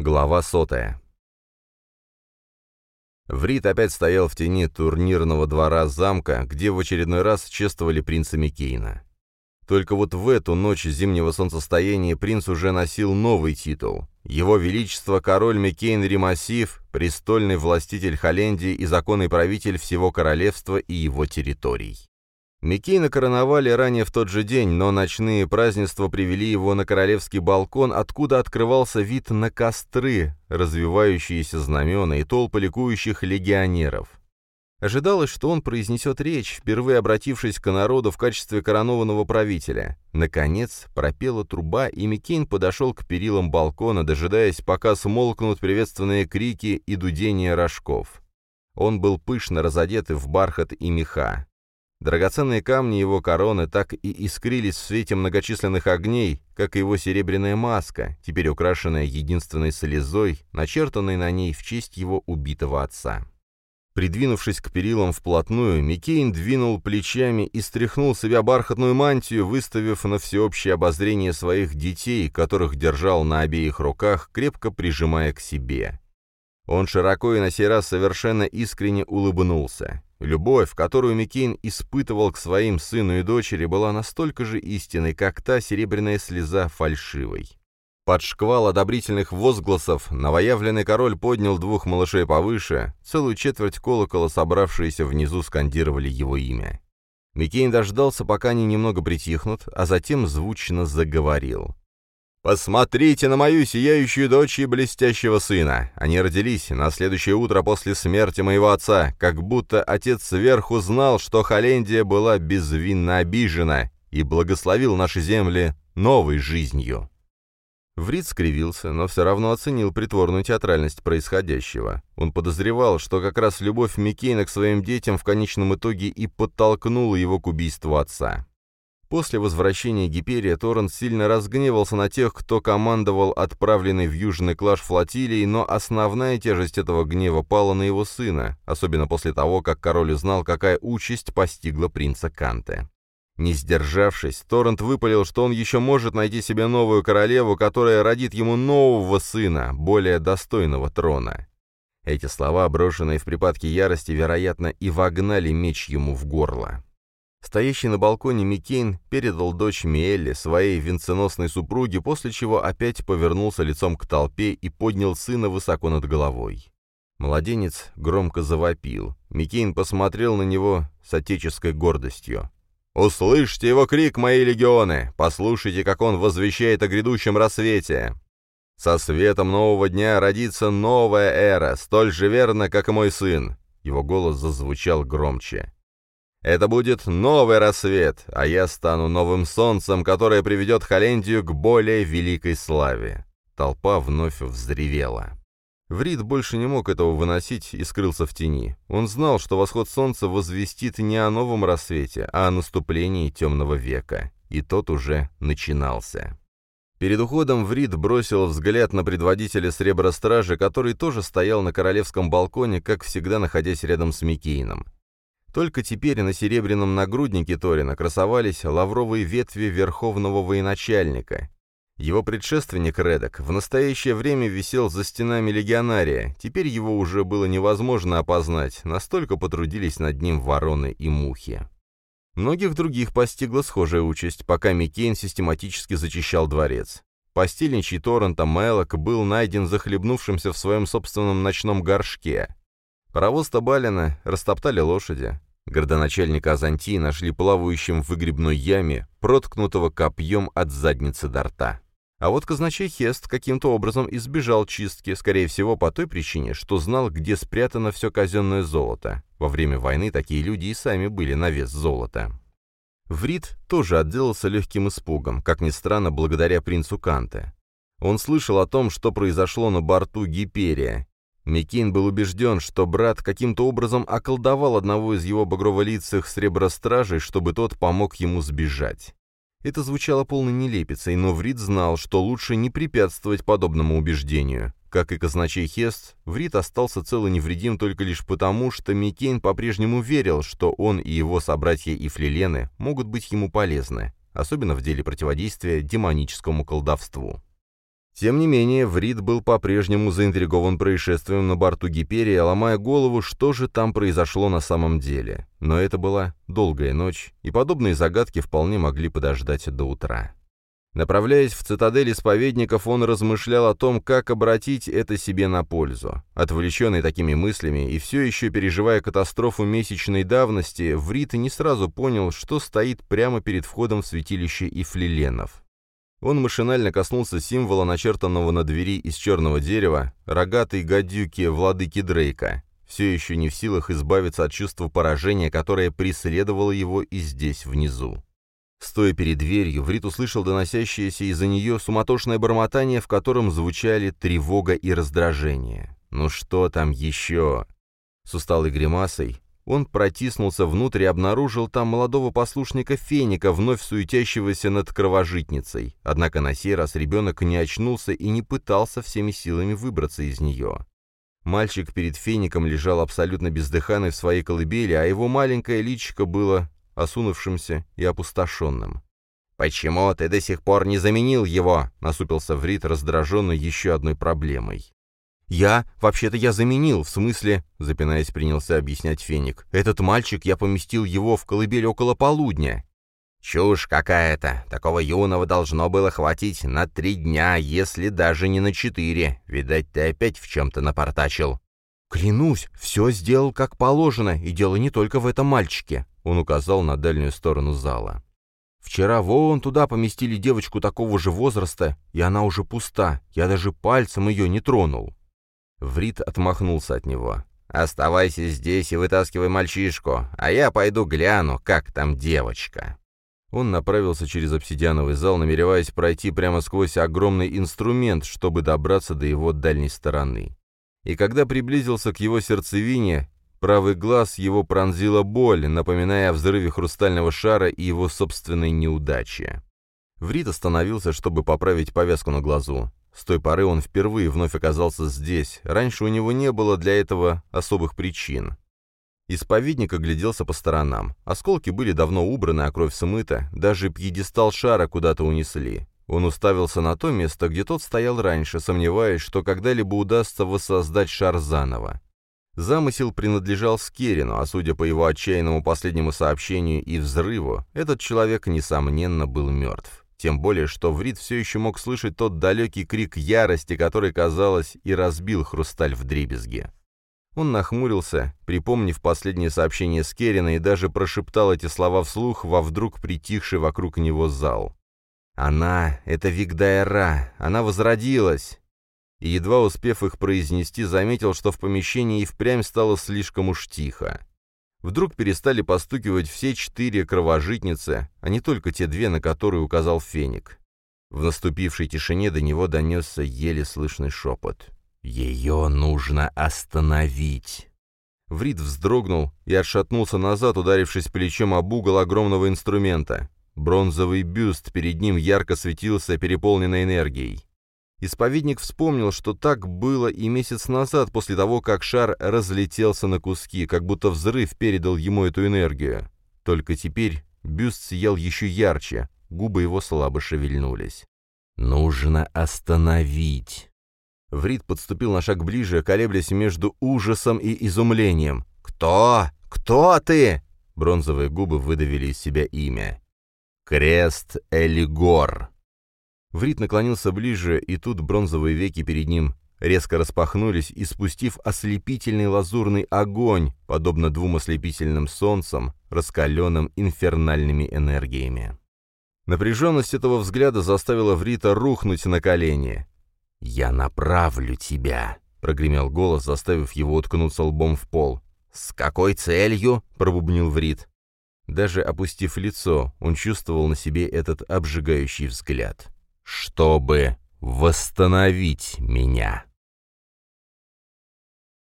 Глава сотая. Врит опять стоял в тени турнирного двора замка, где в очередной раз чествовали принца Микейна. Только вот в эту ночь зимнего солнцестояния принц уже носил новый титул. Его Величество король Микейн Римасив, престольный властитель Холландии и законный правитель всего королевства и его территорий. Микейна короновали ранее в тот же день, но ночные празднества привели его на королевский балкон, откуда открывался вид на костры, развевающиеся знамена и толпы ликующих легионеров. Ожидалось, что он произнесет речь, впервые обратившись к народу в качестве коронованного правителя. Наконец, пропела труба, и Микейн подошел к перилам балкона, дожидаясь, пока смолкнут приветственные крики и дудения рожков. Он был пышно разодет в бархат и меха. Драгоценные камни его короны так и искрились в свете многочисленных огней, как и его серебряная маска, теперь украшенная единственной слезой, начертанной на ней в честь его убитого отца. Придвинувшись к перилам вплотную, Микейн двинул плечами и стряхнул с себя бархатную мантию, выставив на всеобщее обозрение своих детей, которых держал на обеих руках, крепко прижимая к себе. Он широко и на сей раз совершенно искренне улыбнулся. Любовь, которую Микейн испытывал к своим сыну и дочери, была настолько же истинной, как та серебряная слеза фальшивой. Под шквал одобрительных возгласов новоявленный король поднял двух малышей повыше, целую четверть колокола, собравшиеся внизу, скандировали его имя. Микейн дождался, пока они немного притихнут, а затем звучно заговорил. «Посмотрите на мою сияющую дочь и блестящего сына. Они родились на следующее утро после смерти моего отца, как будто отец сверху знал, что Холландия была безвинно обижена и благословил наши земли новой жизнью». Врид скривился, но все равно оценил притворную театральность происходящего. Он подозревал, что как раз любовь Миккейна к своим детям в конечном итоге и подтолкнула его к убийству отца. После возвращения Гиперия Торрен сильно разгневался на тех, кто командовал отправленной в Южный Клаш флотилией, но основная тяжесть этого гнева пала на его сына, особенно после того, как король узнал, какая участь постигла принца Канте. Не сдержавшись, Торрент выпалил, что он еще может найти себе новую королеву, которая родит ему нового сына, более достойного трона. Эти слова, брошенные в припадке ярости, вероятно, и вогнали меч ему в горло. Стоящий на балконе Микейн передал дочь Миэлле своей венценосной супруге, после чего опять повернулся лицом к толпе и поднял сына высоко над головой. Младенец громко завопил. Микейн посмотрел на него с отеческой гордостью. «Услышьте его крик, мои легионы! Послушайте, как он возвещает о грядущем рассвете! Со светом нового дня родится новая эра, столь же верно, как и мой сын!» Его голос зазвучал громче. Это будет новый рассвет, а я стану новым солнцем, которое приведет Холландию к более великой славе». Толпа вновь взревела. Врид больше не мог этого выносить и скрылся в тени. Он знал, что восход солнца возвестит не о новом рассвете, а о наступлении темного века. И тот уже начинался. Перед уходом Врид бросил взгляд на предводителя Сребростражи, который тоже стоял на королевском балконе, как всегда находясь рядом с Микейном. Только теперь на серебряном нагруднике Торина красовались лавровые ветви верховного военачальника. Его предшественник Редок в настоящее время висел за стенами легионария, теперь его уже было невозможно опознать, настолько потрудились над ним вороны и мухи. Многих других постигла схожая участь, пока Микейн систематически зачищал дворец. Постельничий Торрента Мэлок был найден захлебнувшимся в своем собственном ночном горшке. Паровоз Табалина растоптали лошади. Городоначальника Азантии нашли плавающим в выгребной яме, проткнутого копьем от задницы до рта. А вот казначей Хест каким-то образом избежал чистки, скорее всего, по той причине, что знал, где спрятано все казенное золото. Во время войны такие люди и сами были на вес золота. Врит тоже отделался легким испугом, как ни странно, благодаря принцу Канте. Он слышал о том, что произошло на борту Гиперия, Микин был убежден, что брат каким-то образом околдовал одного из его багроволицых сребростражей, чтобы тот помог ему сбежать. Это звучало полной нелепицей, но Врид знал, что лучше не препятствовать подобному убеждению. Как и казначей Хест, Врид остался цел и невредим только лишь потому, что Микейн по-прежнему верил, что он и его собратья и флилены могут быть ему полезны, особенно в деле противодействия демоническому колдовству. Тем не менее, Врид был по-прежнему заинтригован происшествием на борту Гиперия, ломая голову, что же там произошло на самом деле. Но это была долгая ночь, и подобные загадки вполне могли подождать до утра. Направляясь в цитадель исповедников, он размышлял о том, как обратить это себе на пользу. Отвлеченный такими мыслями и все еще переживая катастрофу месячной давности, Врит не сразу понял, что стоит прямо перед входом в святилище Ифлиленов. Он машинально коснулся символа, начертанного на двери из черного дерева, рогатой гадюки владыки Дрейка, все еще не в силах избавиться от чувства поражения, которое преследовало его и здесь внизу. Стоя перед дверью, Врит услышал доносящееся из-за нее суматошное бормотание, в котором звучали тревога и раздражение. «Ну что там еще?» С усталой гримасой он протиснулся внутрь и обнаружил там молодого послушника Феника, вновь суетящегося над кровожитницей. Однако на сей раз ребенок не очнулся и не пытался всеми силами выбраться из нее. Мальчик перед Феником лежал абсолютно бездыханный в своей колыбели, а его маленькое личико было осунувшимся и опустошенным. «Почему ты до сих пор не заменил его?» — насупился Врит, раздраженный еще одной проблемой. «Я? Вообще-то я заменил, в смысле...» — запинаясь, принялся объяснять Феник. «Этот мальчик, я поместил его в колыбель около полудня». «Чушь какая-то. Такого юного должно было хватить на три дня, если даже не на четыре. Видать, ты опять в чем-то напортачил». «Клянусь, все сделал как положено, и дело не только в этом мальчике», — он указал на дальнюю сторону зала. «Вчера вон туда поместили девочку такого же возраста, и она уже пуста. Я даже пальцем ее не тронул». Врит отмахнулся от него. «Оставайся здесь и вытаскивай мальчишку, а я пойду гляну, как там девочка». Он направился через обсидиановый зал, намереваясь пройти прямо сквозь огромный инструмент, чтобы добраться до его дальней стороны. И когда приблизился к его сердцевине, правый глаз его пронзила боль, напоминая о взрыве хрустального шара и его собственной неудаче. Врит остановился, чтобы поправить повязку на глазу. С той поры он впервые вновь оказался здесь. Раньше у него не было для этого особых причин. Исповедник огляделся по сторонам. Осколки были давно убраны, а кровь смыта. Даже пьедестал шара куда-то унесли. Он уставился на то место, где тот стоял раньше, сомневаясь, что когда-либо удастся воссоздать шар заново. Замысел принадлежал Скерину, а судя по его отчаянному последнему сообщению и взрыву, этот человек, несомненно, был мертв. Тем более, что Врид все еще мог слышать тот далекий крик ярости, который, казалось, и разбил хрусталь в дребезге. Он нахмурился, припомнив последнее сообщение Скерина, и даже прошептал эти слова вслух во вдруг притихший вокруг него зал. «Она — это Вигдайра, она возродилась!» И, едва успев их произнести, заметил, что в помещении и впрямь стало слишком уж тихо. Вдруг перестали постукивать все четыре кровожитницы, а не только те две, на которые указал Феник. В наступившей тишине до него донесся еле слышный шепот. «Ее нужно остановить!» Врид вздрогнул и отшатнулся назад, ударившись плечом об угол огромного инструмента. Бронзовый бюст перед ним ярко светился, переполненной энергией. Исповедник вспомнил, что так было и месяц назад, после того, как шар разлетелся на куски, как будто взрыв передал ему эту энергию. Только теперь бюст сиял еще ярче, губы его слабо шевельнулись. «Нужно остановить!» Врид подступил на шаг ближе, колеблясь между ужасом и изумлением. «Кто? Кто ты?» Бронзовые губы выдавили из себя имя. «Крест Элигор!» Врит наклонился ближе, и тут бронзовые веки перед ним резко распахнулись, и спустив ослепительный лазурный огонь, подобно двум ослепительным солнцам, раскаленным инфернальными энергиями. Напряженность этого взгляда заставила Врита рухнуть на колени. «Я направлю тебя», — прогремел голос, заставив его уткнуться лбом в пол. «С какой целью?» — пробубнил Врит. Даже опустив лицо, он чувствовал на себе этот обжигающий взгляд чтобы восстановить меня.